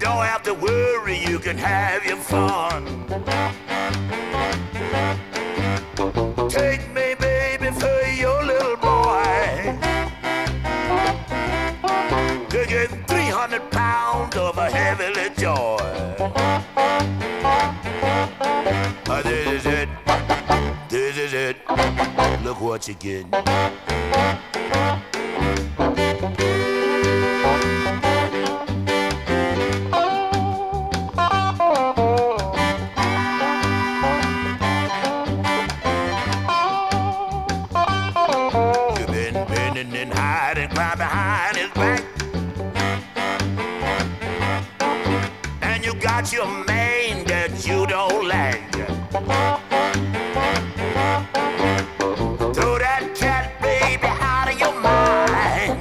Don't have to worry, you can have your fun. Take me, baby, for your little boy. Get 300 pounds of a heavily joy. Uh, this is it. This is it. Look what you get. And you got your mane that you don't like. Throw that cat baby out of your mind.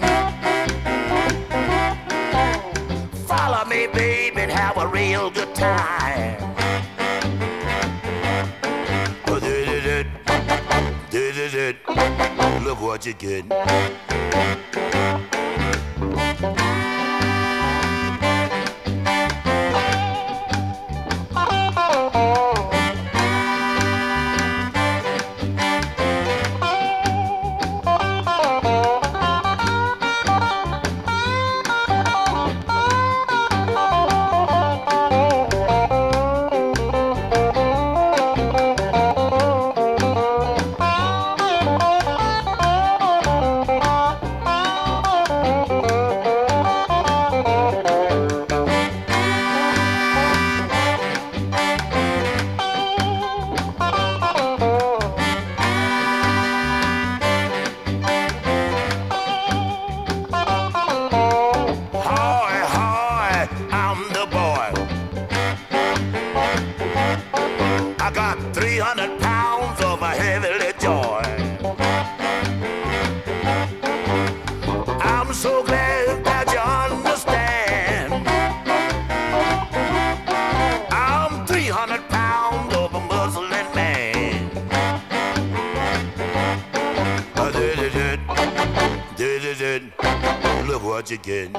Follow me, baby, and have a real good time. This is it. This is it. Look what you get. I got 300 pounds of a heavily joy. I'm so glad that you understand. I'm 300 pounds of a Muslim man. This is it. This is it. Look what you get.